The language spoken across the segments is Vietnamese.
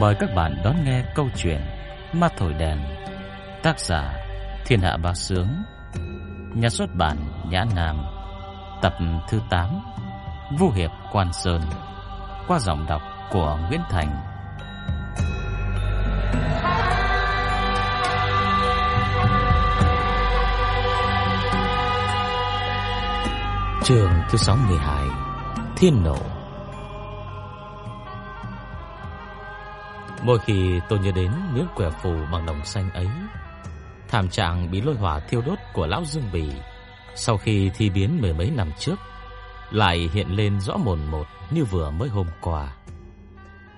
Mời các bạn đón nghe câu chuyện Ma Thổi Đèn, Tác giả Thiên Hạ Bá Sướng, Nhà xuất bản Nhã Nam, Tập thứ 8 Vũ Hiệp Quan Sơn, Qua giọng đọc của Nguyễn Thành. Trường thứ 62 Thiên Nộ. Mỗi khi tôi nhớ đến miếng quẻ phù bằng đồng xanh ấy, Thảm trạng bị lôi hỏa thiêu đốt của Lão Dương Bỉ Sau khi thi biến mười mấy năm trước Lại hiện lên rõ mồn một như vừa mới hôm qua.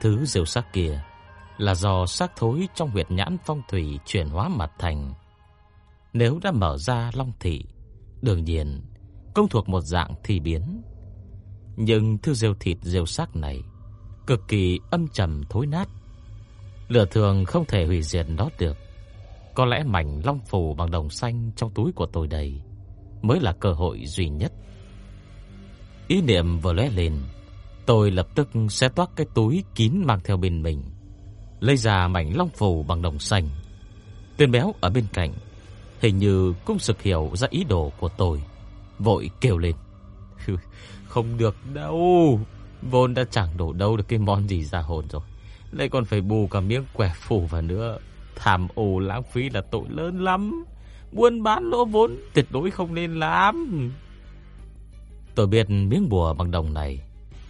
Thứ rêu sắc kia Là do xác thối trong huyệt nhãn phong thủy chuyển hóa mặt thành. Nếu đã mở ra long thị, Đương nhiên Công thuộc một dạng thi biến. Nhưng thứ rêu thịt rêu sắc này Cực kỳ âm trầm thối nát. Lửa thường không thể hủy diệt nó được. Có lẽ mảnh long phù bằng đồng xanh trong túi của tôi đây mới là cơ hội duy nhất. Ý niệm vừa lóe lên, tôi lập tức xé toác cái túi kín mang theo bên mình, lấy ra mảnh long phù bằng đồng xanh. Tên béo ở bên cạnh hình như cũng sực hiểu ra ý đồ của tôi, vội kêu lên: "Không được đâu, vốn đã chẳng đổ đâu được cái món gì ra hồn rồi." Lại còn phải bù cả miếng quẻ phủ vào nữa. Tham ô lãng phí là tội lớn lắm. Buôn bán lỗ vốn Tuyệt đối không nên làm. Tôi biết miếng bùa bằng đồng này,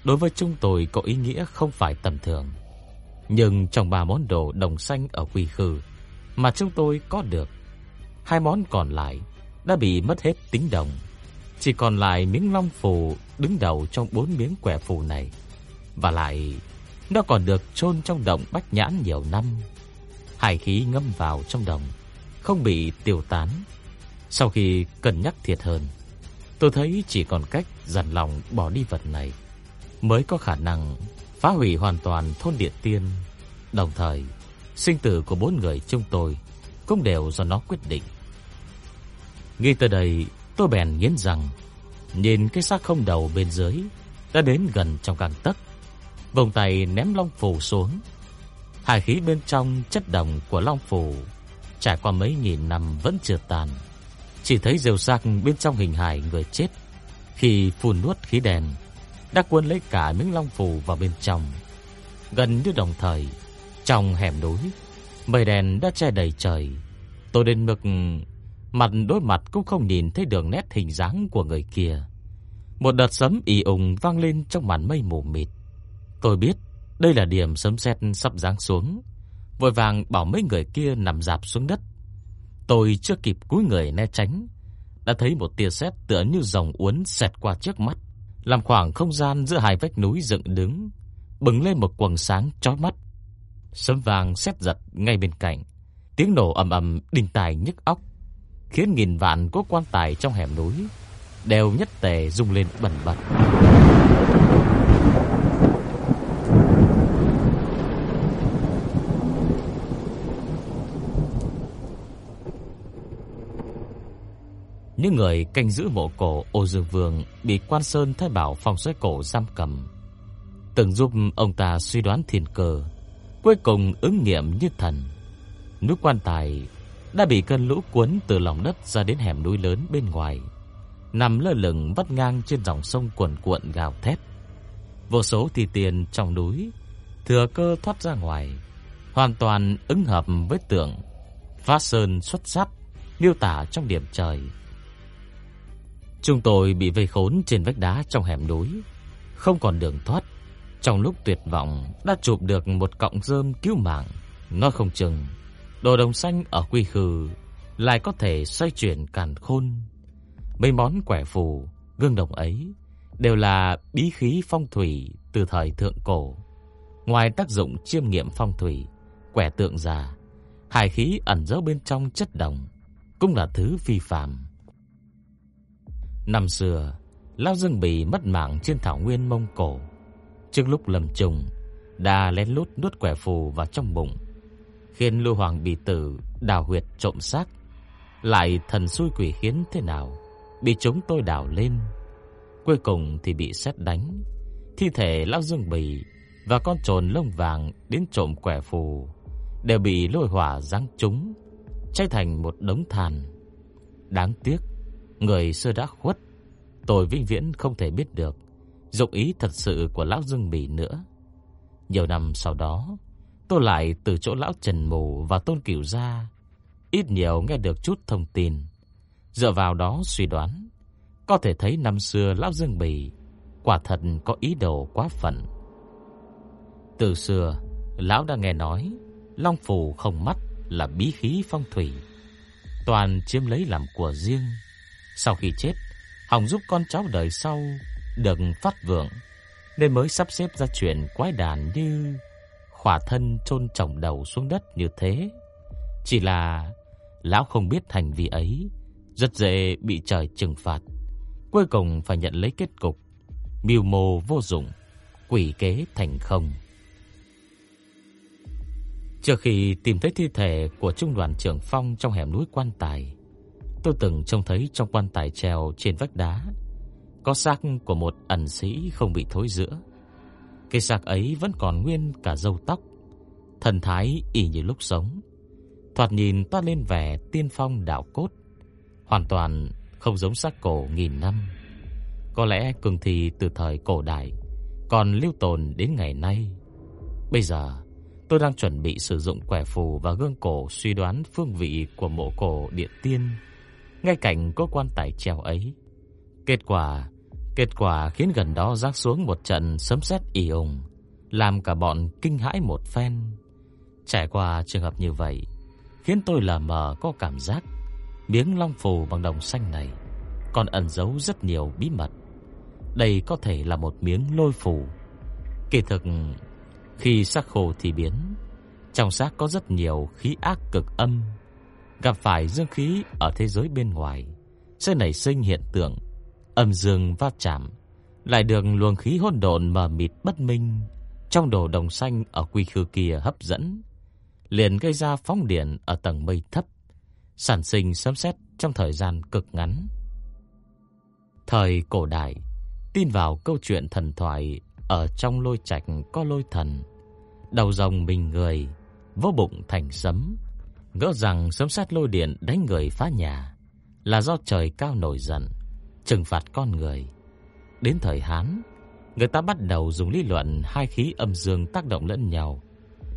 Đối với chúng tôi có ý nghĩa không phải tầm thường. Nhưng trong ba món đồ đồng xanh ở quy khư Mà chúng tôi có được, Hai món còn lại Đã bị mất hết tính đồng. Chỉ còn lại miếng long phù Đứng đầu trong bốn miếng quẻ phù này. Và lại nó còn được chôn trong động bách nhãn nhiều năm. Hải khí ngâm vào trong đồng, không bị tiêu tán. Sau khi cân nhắc thiệt hơn, tôi thấy chỉ còn cách dằn lòng bỏ đi vật này mới có khả năng phá hủy hoàn toàn thôn địa tiên. Đồng thời, sinh tử của bốn người chúng tôi cũng đều do nó quyết định. Ngay từ đây, tôi bèn nghiến rằng, nhìn cái xác không đầu bên dưới đã đến gần trong gang tấc Vòng tay ném long phù xuống. Hải khí bên trong chất đồng của long phù Trải qua mấy nghìn năm vẫn chưa tàn Chỉ thấy rêu rạc bên trong hình hài người chết Khi phun nuốt khí đèn Đã cuốn lấy cả miếng long phù vào bên trong. Gần như đồng thời, Trong hẻm núi, Mây đèn đã che đầy trời. Tôi đến mực Mặt đối mặt cũng không nhìn thấy đường nét hình dáng của người kia. Một đợt sấm ì ùng vang lên trong màn mây mù mịt. Tôi biết đây là điểm sấm sét sắp giáng xuống, vội vàng bảo mấy người kia nằm dạp xuống đất. Tôi chưa kịp cúi người né tránh, đã thấy một tia sét tựa như dòng uốn xẹt qua trước mắt, làm khoảng không gian giữa hai vách núi dựng đứng, bừng lên một quầng sáng chói mắt. Sấm vàng sét giật ngay bên cạnh, tiếng nổ ầm ầm đinh tai nhức óc, khiến nghìn vạn cỗ quan tài trong hẻm núi đều nhất tề rung lên bần bật. Những người canh giữ mộ cổ Ô Dương Vương bị Quan Sơn Thái Bảo phong xoáy cổ giam cầm, từng giúp ông ta suy đoán thiên cơ, cuối cùng ứng nghiệm như thần. Núi quan tài đã bị cơn lũ cuốn từ lòng đất ra đến hẻm núi lớn bên ngoài, nằm lơ lửng vắt ngang trên dòng sông cuồn cuộn gào thét. Vô số thi tiền trong núi thừa cơ thoát ra ngoài, hoàn toàn ứng hợp với tượng Phá Sơn xuất sắc miêu tả trong điểm trời. Chúng tôi bị vây khốn trên vách đá trong hẻm núi, không còn đường thoát. Trong lúc tuyệt vọng đã chụp được một cọng rơm cứu mạng, nói không chừng đồ đồng xanh ở quy khư lại có thể xoay chuyển càn khôn. Mấy món quẻ phù, gương đồng ấy đều là bí khí phong thủy từ thời thượng cổ. Ngoài tác dụng chiêm nghiệm phong thủy, quẻ tượng già, hài khí ẩn giấu bên trong chất đồng cũng là thứ phi phàm. Năm xưa, Lão Dương Bì mất mạng trên thảo nguyên Mông Cổ. Trước lúc lầm trùng, đã lén lút nuốt quẻ phù vào trong bụng, khiến Lưu Hoàng bị tử đào huyệt trộm xác. Lại thần xui quỷ khiến thế nào, bị chúng tôi đào lên. Cuối cùng thì bị xét đánh. Thi thể Lão Dương Bì và con trồn lông vàng đến trộm quẻ phù đều bị lôi hỏa giáng trúng, cháy thành một đống than. Đáng tiếc, người xưa đã khuất, tôi vĩnh viễn không thể biết được dụng ý thật sự của lão Dương Bỉ nữa. Nhiều năm sau đó, tôi lại từ chỗ lão Trần Mù và Tôn Cửu ra ít nhiều nghe được chút thông tin. Dựa vào đó suy đoán, có thể thấy năm xưa lão Dương Bỉ quả thật có ý đồ quá phận. Từ xưa, lão đã nghe nói Long phù không mắt là bí khí phong thủy, toàn chiếm lấy làm của riêng. Sau khi chết, hòng giúp con cháu đời sau được phát vượng, nên mới sắp xếp ra chuyện quái đản như khỏa thân chôn chồng đầu xuống đất như thế. Chỉ là lão không biết hành vi ấy rất dễ bị trời trừng phạt, cuối cùng phải nhận lấy kết cục mưu mô vô dụng, quỷ kế thành không. Trước khi tìm thấy thi thể của trung đoàn trưởng Phong trong hẻm núi quan tài, tôi từng trông thấy trong quan tài treo trên vách đá có xác của một ẩn sĩ không bị thối rữa. Cái xác ấy vẫn còn nguyên cả râu tóc, thần thái y như lúc sống. Thoạt nhìn toát lên vẻ tiên phong đạo cốt, hoàn toàn không giống xác cổ nghìn năm. Có lẽ cường thi từ thời cổ đại còn lưu tồn đến ngày nay. Bây giờ, tôi đang chuẩn bị sử dụng quẻ phù và gương cổ suy đoán phương vị của mộ cổ điện tiên ngay cạnh có quan tài treo ấy. Kết quả, kết quả khiến gần đó rác xuống một trận sấm sét ì ùng, làm cả bọn kinh hãi một phen. Trải qua trường hợp như vậy, khiến tôi lờ mờ có cảm giác miếng long phù bằng đồng xanh này còn ẩn giấu rất nhiều bí mật. Đây có thể là một miếng lôi phù. Kỳ thực, khi sắc khô thì biến, trong xác có rất nhiều khí ác cực âm. Gặp phải dương khí ở thế giới bên ngoài, sẽ nảy sinh hiện tượng âm dương va chạm, lại được luồng khí hỗn độn mờ mịt bất minh trong đồ đồng xanh ở quy khư kia hấp dẫn, liền gây ra phóng điện ở tầng mây thấp, sản sinh sấm sét trong thời gian cực ngắn. Thời cổ đại, tin vào câu chuyện thần thoại ở trong lôi trạch có lôi thần, đầu rồng mình người, vô bụng thành sấm, ngỡ rằng sấm sét lôi điện đánh người phá nhà là do trời cao nổi giận, trừng phạt con người. Đến thời Hán, người ta bắt đầu dùng lý luận hai khí âm dương tác động lẫn nhau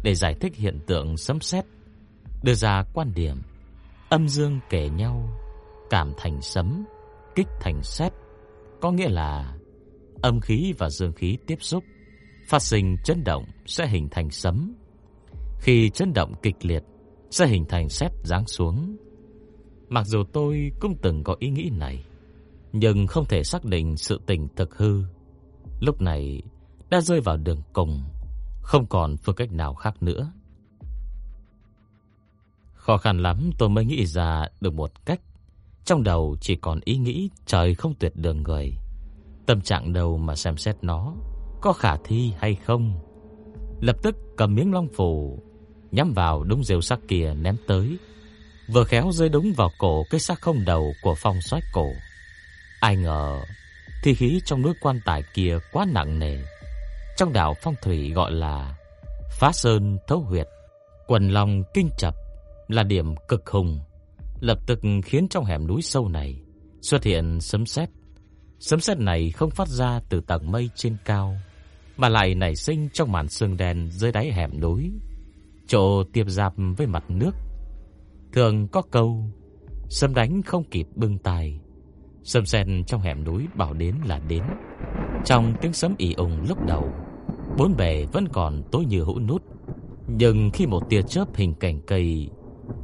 để giải thích hiện tượng sấm sét, đưa ra quan điểm âm dương kể nhau, cảm thành sấm, kích thành sét, có nghĩa là âm khí và dương khí tiếp xúc, phát sinh chấn động sẽ hình thành sấm. Khi chấn động kịch liệt sẽ hình thành sét giáng xuống. Mặc dù tôi cũng từng có ý nghĩ này, nhưng không thể xác định sự tình thực hư. Lúc này đã rơi vào đường cùng, không còn phương cách nào khác nữa. Khó khăn lắm tôi mới nghĩ ra được một cách. Trong đầu chỉ còn ý nghĩ trời không tuyệt đường người. Tâm trạng đâu mà xem xét nó có khả thi hay không. Lập tức cầm miếng long phù nhắm vào đúng rêu sắc kia ném tới, vừa khéo rơi đúng vào cổ cái xác không đầu của phong soái cổ. Ai ngờ thi khí trong núi quan tài kia quá nặng nề. Trong đạo phong thủy gọi là phá sơn thấu huyệt, quần long kinh chập là điểm cực hùng, lập tức khiến trong hẻm núi sâu này xuất hiện sấm sét Sấm sét này không phát ra từ tầng mây trên cao, mà lại nảy sinh trong màn sương đen dưới đáy hẻm núi, chỗ tiếp giáp với mặt nước. Thường có câu, sấm đánh không kịp bưng tài. Sấm sét trong hẻm núi bảo đến là đến. Trong tiếng sấm ì ùng lúc đầu, bốn bề vẫn còn tối như hũ nút, nhưng khi một tia chớp hình cành cây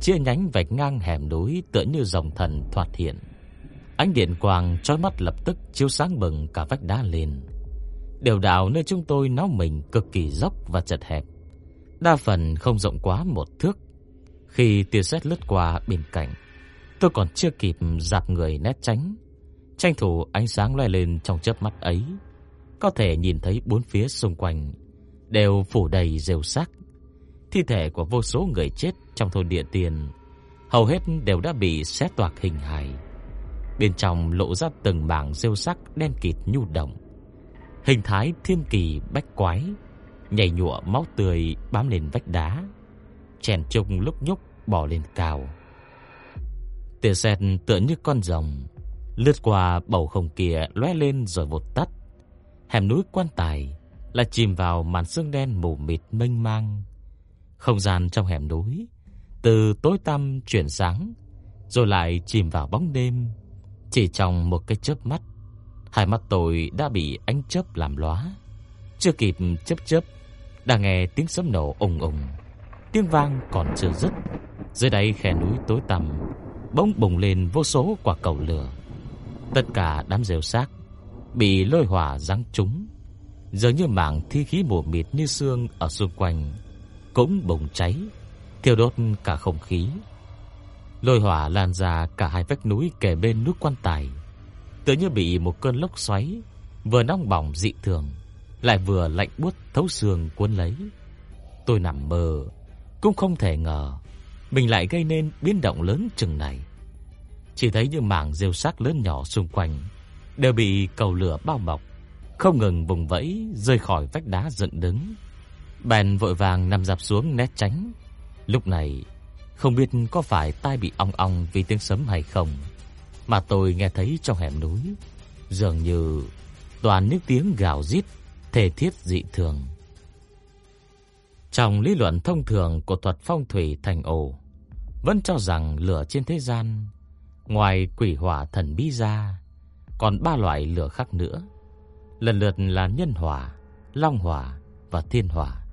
chia nhánh vạch ngang hẻm núi tựa như dòng thần thoạt hiện, Ánh điện quang chói mắt lập tức chiếu sáng bừng cả vách đá lên. đều đạo nơi chúng tôi náo mình cực kỳ dốc và chật hẹp, đa phần không rộng quá một thước. Khi tia sét lướt qua bên cạnh, tôi còn chưa kịp dạp người né tránh, tranh thủ ánh sáng lóe lên trong chớp mắt ấy, có thể nhìn thấy bốn phía xung quanh đều phủ đầy rêu xác. Thi thể của vô số người chết trong thôn địa tiền hầu hết đều đã bị xé toạc hình hài. Bên trong lộ ra từng mảng rêu sắc đen kịt nhu động. Hình thái thiên kỳ bách quái, nhảy nhụa máu tươi bám lên vách đá, chèn chung lúc nhúc bò lên cao. Tia sét tựa như con rồng lướt qua bầu không kia lóe lên rồi vụt tắt. Hẻm núi quan tài là chìm vào màn sương đen mù mịt mênh mang. Không gian trong hẻm núi từ tối tăm chuyển sáng, rồi lại chìm vào bóng đêm. Chỉ trong một cái chớp mắt, hai mắt tôi đã bị ánh chớp làm lóa. Chưa kịp chớp chớp, đã nghe tiếng sấm nổ ùng ùng. Tiếng vang còn chưa dứt, dưới đáy khe núi tối tăm bỗng bùng lên vô số quả cầu lửa. Tất cả đám rêu xác bị lôi hỏa giáng trúng, dường như mảng thi khí mù mịt như xương ở xung quanh cũng bùng cháy, thiêu đốt cả không khí. Lôi hỏa lan ra cả hai vách núi kề bên núi quan tài, tựa như bị một cơn lốc xoáy vừa nóng bỏng dị thường, lại vừa lạnh buốt thấu xương cuốn lấy. Tôi nằm mơ, cũng không thể ngờ mình lại gây nên biến động lớn chừng này. Chỉ thấy những mảng rêu sắc lớn nhỏ xung quanh đều bị cầu lửa bao bọc, không ngừng vùng vẫy rơi khỏi vách đá dựng đứng. Bèn vội vàng nằm dạp xuống né tránh. Lúc này, không biết có phải tai bị ong ong vì tiếng sấm hay không, mà tôi nghe thấy trong hẻm núi dường như toàn những tiếng gào rít thể thiết dị thường. Trong lý luận thông thường của thuật phong thủy thành ổ, vẫn cho rằng lửa trên thế gian ngoài quỷ hỏa thần bí ra, còn ba loại lửa khác nữa, lần lượt là nhân hỏa, long hỏa và thiên hỏa.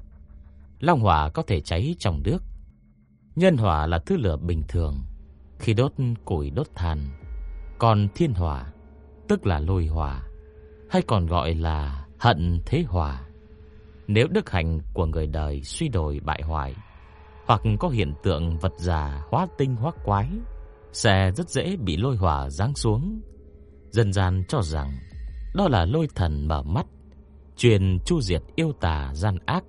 Long hỏa có thể cháy trong nước. Nhân hỏa là thứ lửa bình thường, khi đốt củi đốt than. Còn thiên hỏa, tức là lôi hỏa, hay còn gọi là hận thế hòa Nếu đức hạnh của người đời suy đổi bại hoại, hoặc có hiện tượng vật già hóa tinh hóa quái, sẽ rất dễ bị lôi hỏa giáng xuống. Dân gian cho rằng đó là lôi thần mở mắt, truyền chu diệt yêu tà gian ác.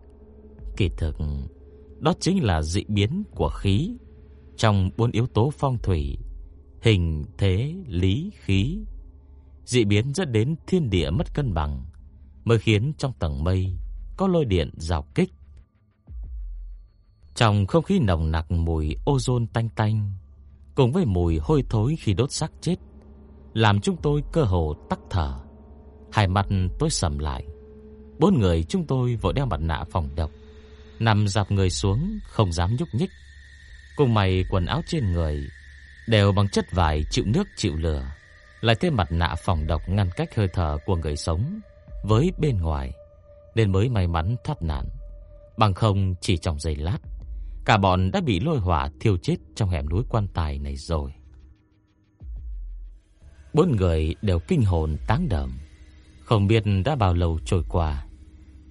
Kỳ thực, đó chính là dị biến của khí trong bốn yếu tố phong thủy: hình, thế, lý, khí. Dị biến dẫn đến thiên địa mất cân bằng, mới khiến trong tầng mây có lôi điện rào kích. Trong không khí nồng nặc mùi ozone tanh tanh, cùng với mùi hôi thối khi đốt xác chết, làm chúng tôi cơ hồ tắc thở. Hai mặt tôi sầm lại. Bốn người chúng tôi vội đeo mặt nạ phòng độc, nằm dạp người xuống không dám nhúc nhích. Cùng mày quần áo trên người đều bằng chất vải chịu nước chịu lửa, lại thêm mặt nạ phòng độc ngăn cách hơi thở của người sống với bên ngoài, nên mới may mắn thoát nạn. Bằng không chỉ trong giây lát, cả bọn đã bị lôi hỏa thiêu chết trong hẻm núi quan tài này rồi. Bốn người đều kinh hồn táng đờm, không biết đã bao lâu trôi qua.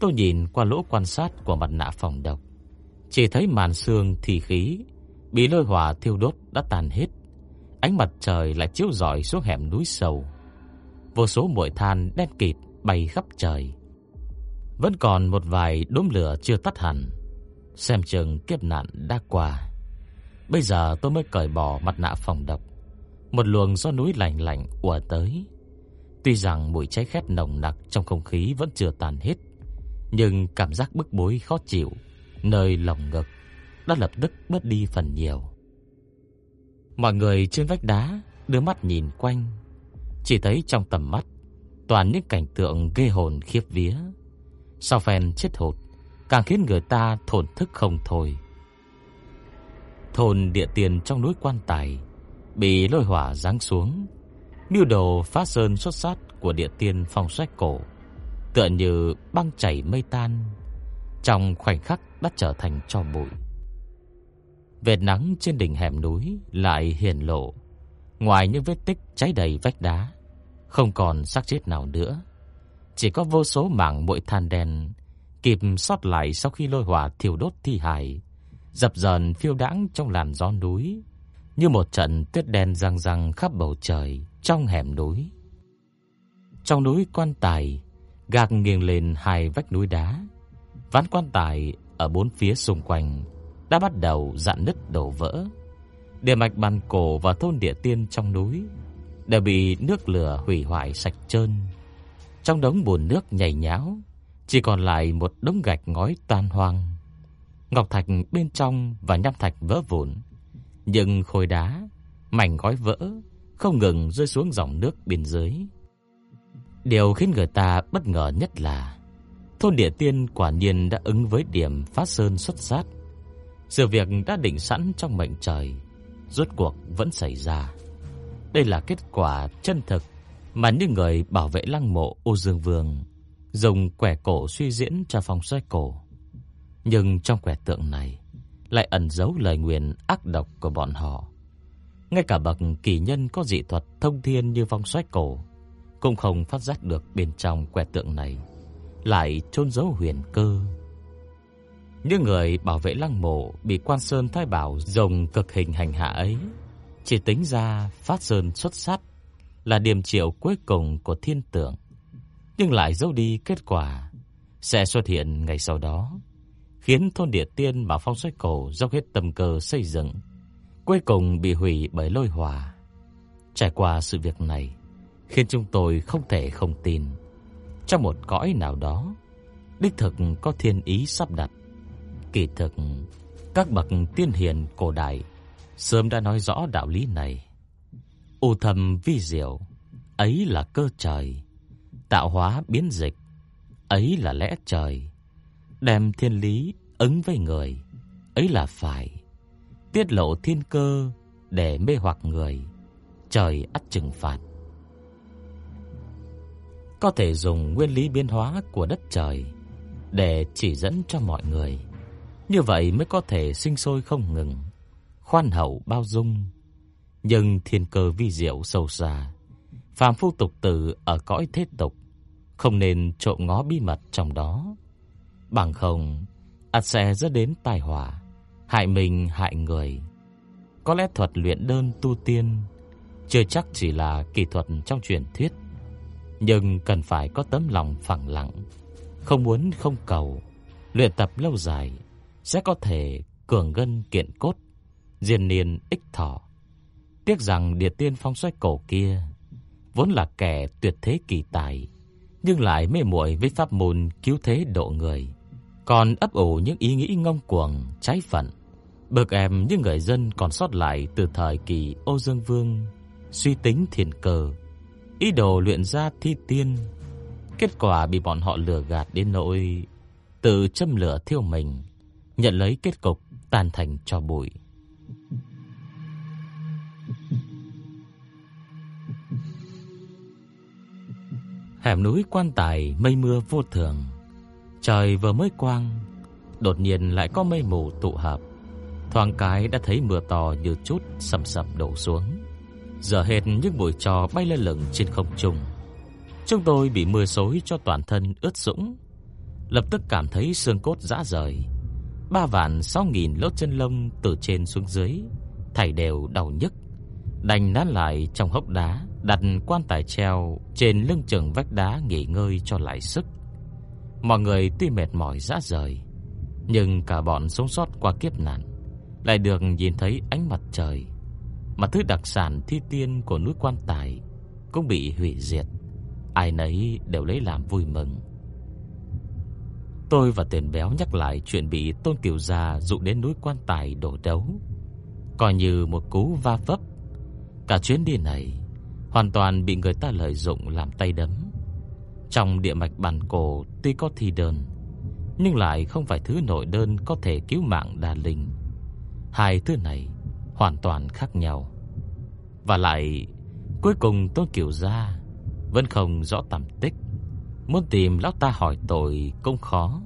Tôi nhìn qua lỗ quan sát của mặt nạ phòng độc, chỉ thấy màn xương thì khí bị lôi hỏa thiêu đốt đã tàn hết. Ánh mặt trời lại chiếu rọi xuống hẻm núi sâu. Vô số muội than đen kịt bay khắp trời. Vẫn còn một vài đốm lửa chưa tắt hẳn. Xem chừng kiếp nạn đã qua. Bây giờ tôi mới cởi bỏ mặt nạ phòng độc. Một luồng gió núi lạnh lạnh ùa tới. Tuy rằng mùi cháy khét nồng nặc trong không khí vẫn chưa tan hết, nhưng cảm giác bức bối khó chịu nơi lòng ngực đã lập tức bớt đi phần nhiều. Mọi người trên vách đá đưa mắt nhìn quanh, chỉ thấy trong tầm mắt toàn những cảnh tượng ghê hồn khiếp vía. Sau phen chết hụt, càng khiến người ta thổn thức không thôi. Thôn địa tiền trong núi quan tài bị lôi hỏa giáng xuống, mưu đồ phá sơn xuất sát của địa tiên phong sách cổ, tựa như băng chảy mây tan, trong khoảnh khắc đã trở thành tro bụi. Vệt nắng trên đỉnh hẻm núi lại hiển lộ, ngoài những vết tích cháy đầy vách đá, không còn xác chết nào nữa, chỉ có vô số mảng muội than đen kịp sót lại sau khi lôi hỏa thiêu đốt thi hài, dập dờn phiêu đãng trong làn gió núi, như một trận tuyết đen răng răng khắp bầu trời trong hẻm núi. Trong núi quan tài, gạt nghiêng lên hai vách núi đá, ván quan tài ở bốn phía xung quanh đã bắt đầu rạn nứt đổ vỡ. Địa mạch bàn cổ và thôn địa tiên trong núi đều bị nước lửa hủy hoại sạch trơn. Trong đống bùn nước nhầy nhão, Chỉ còn lại một đống gạch ngói tan hoang. Ngọc thạch bên trong và nham thạch vỡ vụn. Nhưng khối đá Mảnh gói vỡ Không ngừng rơi xuống dòng nước bên dưới. Điều khiến người ta bất ngờ nhất là Thôn địa tiên quả nhiên đã ứng với điểm phát sơn xuất sát. Sự việc đã định sẵn trong mệnh trời Rốt cuộc vẫn xảy ra. Đây là kết quả chân thực Mà những người bảo vệ lăng mộ ô dương vương Dùng quẻ cổ suy diễn cho phong xoay cổ. Nhưng trong quẻ tượng này Lại ẩn giấu lời nguyền ác độc của bọn họ. Ngay cả bậc kỳ nhân có dị thuật thông thiên như phong xoay cổ Cũng không phát giác được bên trong quẻ tượng này Lại chôn giấu huyền cơ. Những người bảo vệ lăng mộ bị quan sơn thái bảo dùng cực hình hành hạ ấy, chỉ tính ra phát sơn xuất sát là điểm triệu cuối cùng của thiên tượng, nhưng lại giấu đi kết quả sẽ xuất hiện ngày sau đó, khiến thôn địa tiên mà phong xoay cổ dốc hết tâm cơ xây dựng, cuối cùng bị hủy bởi lôi hỏa. Trải qua sự việc này, khiến chúng tôi không thể không tin, trong một cõi nào đó, đích thực có thiên ý sắp đặt Kỳ thực, các bậc tiên hiền cổ đại sớm đã nói rõ đạo lý này. U thầm vi diệu, ấy là cơ trời. Tạo hóa biến dịch, ấy là lẽ trời. Đem thiên lý ứng với người, ấy là phải. Tiết lộ thiên cơ để mê hoặc người, trời ắt trừng phạt. Có thể dùng nguyên lý biến hóa của đất trời để chỉ dẫn cho mọi người. Như vậy mới có thể sinh sôi không ngừng, khoan hậu bao dung. Nhưng thiên cơ vi diệu sâu xa, phàm phu tục tử ở cõi thế tục không nên trộm ngó bí mật trong đó. Bằng không, ắt sẽ dẫn đến tai họa, hại mình hại người. Có lẽ thuật luyện đơn tu tiên chưa chắc chỉ là kỹ thuật trong truyền thuyết, nhưng cần phải có tấm lòng phẳng lặng, không muốn không cầu, luyện tập lâu dài sẽ có thể cường gân kiện cốt, diên niên ích thọ. Tiếc rằng địa tiên phong xoay cổ kia vốn là kẻ tuyệt thế kỳ tài, nhưng lại mê muội với pháp môn cứu thế độ người, còn ấp ủ những ý nghĩ ngông cuồng, trái phận, bực em những người dân còn sót lại từ thời kỳ Ô Dương Vương, suy tính thiền cờ, ý đồ luyện ra thi tiên. Kết quả bị bọn họ lừa gạt đến nỗi tự châm lửa thiêu mình, nhận lấy kết cục tan thành cho bụi. Hẻm núi quan tài mây mưa vô thường, trời vừa mới quang, đột nhiên lại có mây mù tụ hợp. Thoáng cái đã thấy mưa to như chút sầm sầm đổ xuống. Giờ hết những bụi trò bay lơ lửng trên không trung. Chúng tôi bị mưa xối cho toàn thân ướt sũng, lập tức cảm thấy xương cốt rã rời, ba vạn sáu nghìn lốt chân lông từ trên xuống dưới, thảy đều đau nhức. Đành nát lại trong hốc đá, đặt quan tài treo trên lưng chừng vách đá nghỉ ngơi cho lại sức. Mọi người tuy mệt mỏi rã rời, nhưng cả bọn sống sót qua kiếp nạn, lại được nhìn thấy ánh mặt trời. Mà thứ đặc sản thi tiên của núi quan tài cũng bị hủy diệt. Ai nấy đều lấy làm vui mừng. Tôi và tiền béo nhắc lại chuyện bị Tôn Kiều Gia dụ đến núi quan tài đổ đấu. Coi như một cú va vấp. Cả chuyến đi này hoàn toàn bị người ta lợi dụng làm tay đấm. Trong địa mạch bản cổ tuy có thi đơn, nhưng lại không phải thứ nội đơn có thể cứu mạng đà linh. Hai thứ này hoàn toàn khác nhau. Và lại, cuối cùng tôi kiểu ra vẫn không rõ tầm tích. Muốn tìm lão ta hỏi tội cũng khó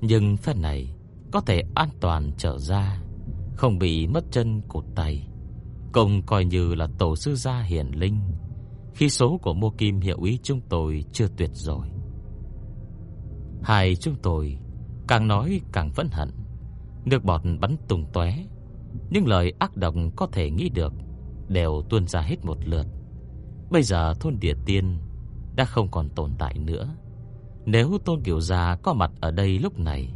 Nhưng phần này Có thể an toàn trở ra Không bị mất chân cột tay công coi như là tổ sư gia hiển linh. Khi số của mô kim hiệu ý chúng tôi chưa tuyệt rồi. Hai chúng tôi Càng nói càng phẫn hận. Nước bọt bắn tung tóe. Những lời ác độc có thể nghĩ được Đều tuôn ra hết một lượt. Bây giờ thôn địa tiên đã không còn tồn tại nữa. Nếu Tôn Kiều Gia có mặt ở đây lúc này,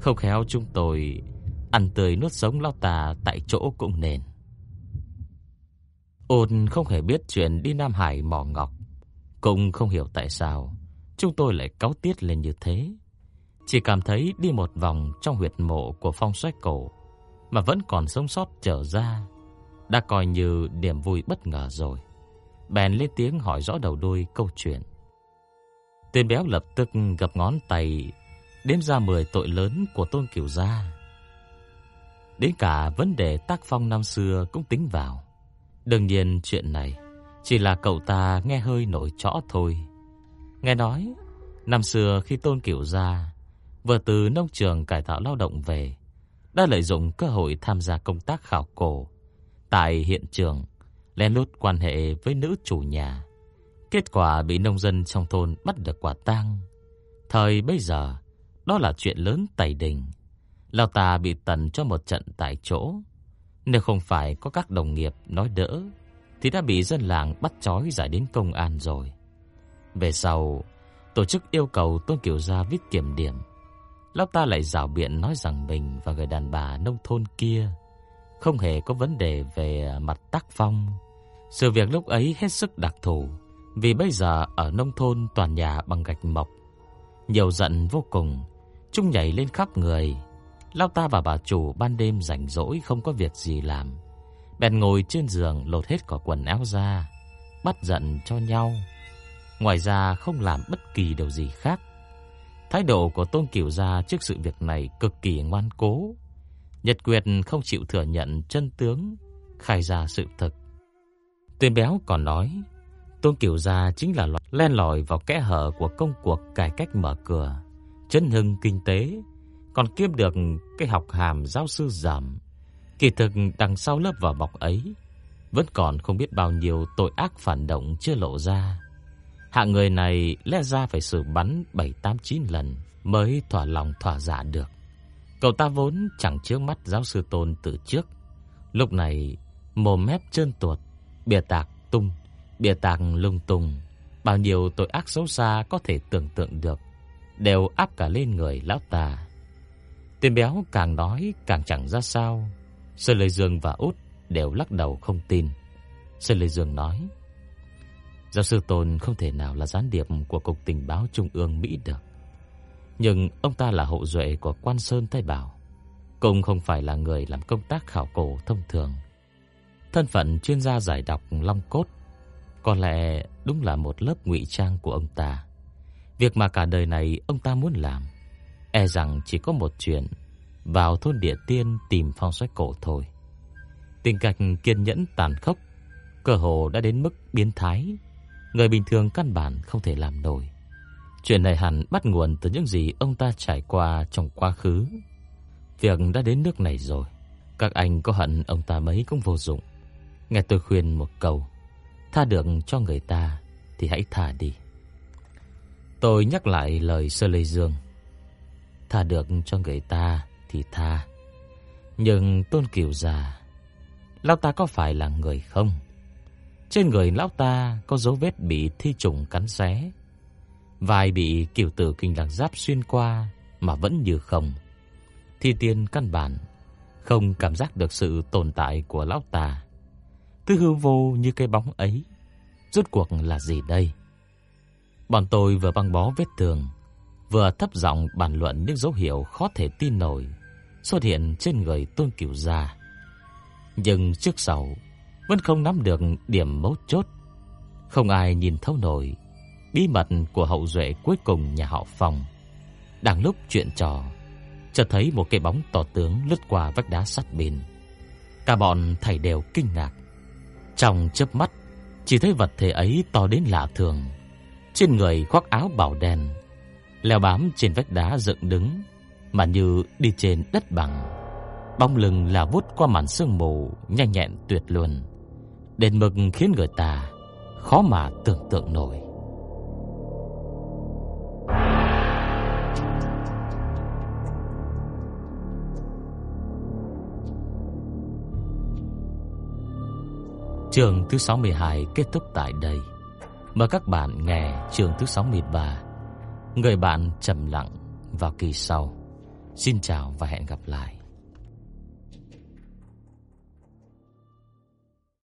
không khéo chúng tôi ăn tươi nuốt sống lão tà tại chỗ cũng nên. Ôn không hề biết chuyện đi Nam Hải mò ngọc, cũng không hiểu tại sao chúng tôi lại cáu tiết lên như thế. Chỉ cảm thấy đi một vòng trong huyệt mộ của phong xoáy cổ mà vẫn còn sống sót trở ra, đã coi như điểm vui bất ngờ rồi. Bèn lên tiếng hỏi rõ đầu đuôi câu chuyện. Tên béo lập tức gập ngón tay đếm ra 10 tội lớn của Tôn Kiều gia. Đến cả vấn đề tác phong năm xưa cũng tính vào. Đương nhiên chuyện này chỉ là cậu ta nghe hơi nổi chõ thôi. Nghe nói, năm xưa khi Tôn Cửu gia vừa từ nông trường cải tạo lao động về, đã lợi dụng cơ hội tham gia công tác khảo cổ tại hiện trường, lén lút quan hệ với nữ chủ nhà. Kết quả bị nông dân trong thôn bắt được quả tang. Thời bây giờ, đó là chuyện lớn tày đình. Lão ta bị tần cho một trận tại chỗ. Nếu không phải có các đồng nghiệp nói đỡ, thì đã bị dân làng bắt trói giải đến công an rồi. Về sau, tổ chức yêu cầu Tôn Kiều Gia viết kiểm điểm. Lão ta lại rào biện nói rằng mình và người đàn bà nông thôn kia không hề có vấn đề về mặt tác phong. Sự việc lúc ấy hết sức đặc thù, vì bây giờ ở nông thôn toàn nhà bằng gạch mộc. Nhiều giận vô cùng, Trung nhảy lên khắp người. Lão ta và bà chủ ban đêm rảnh rỗi không có việc gì làm, bèn ngồi trên giường lột hết cả quần áo ra, bắt giận cho nhau. Ngoài ra không làm bất kỳ điều gì khác. Thái độ của Tôn Kiều gia trước sự việc này cực kỳ ngoan cố. Nhật Quyệt không chịu thừa nhận chân tướng, khai ra sự thật. Tuyên béo còn nói, Tôn Kiều gia chính là loại len lỏi vào kẽ hở của công cuộc cải cách mở cửa, chấn hưng kinh tế, còn kiếm được cái học hàm giáo sư giảm. Kỳ thực đằng sau lớp vỏ bọc ấy vẫn còn không biết bao nhiêu tội ác phản động chưa lộ ra. Hạng người này lẽ ra phải xử bắn 7 8 9 lần mới thỏa lòng thỏa dạ được. Cậu ta vốn chẳng trước mắt giáo sư Tôn từ trước. Lúc này mồm mép trơn tuột, bìa tạc tung, bìa tạc lung tung, bao nhiêu tội ác xấu xa có thể tưởng tượng được đều áp cả lên người lão ta. Tên béo càng nói càng chẳng ra sao. Sơn Lê Dương và Út đều lắc đầu không tin. Sơn Lê Dương nói: Giáo sư Tôn không thể nào là gián điệp của Cục Tình báo Trung ương Mỹ được. Nhưng ông ta là hậu duệ của Quan Sơn Tây Bảo, cũng không phải là người làm công tác khảo cổ thông thường. Thân phận chuyên gia giải đọc long cốt có lẽ đúng là một lớp ngụy trang của ông ta. Việc mà cả đời này ông ta muốn làm, e rằng chỉ có một chuyện, vào thôn địa tiên tìm phong sách cổ thôi. Tình cảnh kiên nhẫn tàn khốc, cơ hồ đã đến mức biến thái người bình thường căn bản không thể làm nổi. Chuyện này hẳn bắt nguồn từ những gì ông ta trải qua trong quá khứ. Việc đã đến nước này rồi, các anh có hận ông ta mấy cũng vô dụng. Nghe tôi khuyên một câu, tha được cho người ta thì hãy thả đi. Tôi nhắc lại lời Sơ Lê Dương. Tha được cho người ta thì tha. Nhưng Tôn Kiều già, lão ta có phải là người không? Trên người lão ta có dấu vết bị thi trùng cắn xé, vài bị kiều tử kinh lạc giáp xuyên qua mà vẫn như không. Thi tiên căn bản không cảm giác được sự tồn tại của lão ta. Thứ hư vô như cái bóng ấy, rốt cuộc là gì đây? Bọn tôi vừa băng bó vết thương, vừa thấp giọng bàn luận những dấu hiệu khó thể tin nổi xuất hiện trên người Tôn Cửu gia. Nhưng trước sau vẫn không nắm được điểm mấu chốt. Không ai nhìn thấu nổi bí mật của hậu duệ cuối cùng nhà họ Phong. Đang lúc chuyện trò, chợt thấy một cái bóng to tướng lướt qua vách đá sắt bên. Cả bọn thảy đều kinh ngạc. Trong chớp mắt, chỉ thấy vật thể ấy to đến lạ thường. Trên người khoác áo bảo đen, leo bám trên vách đá dựng đứng, mà như đi trên đất bằng. Bóng lưng là vút qua màn sương mù, nhanh nhẹn tuyệt luân đến mức khiến người ta khó mà tưởng tượng nổi. Trường thứ 62 kết thúc tại đây. Mời các bạn nghe trường thứ 63. Người bạn trầm lặng vào kỳ sau. Xin chào và hẹn gặp lại.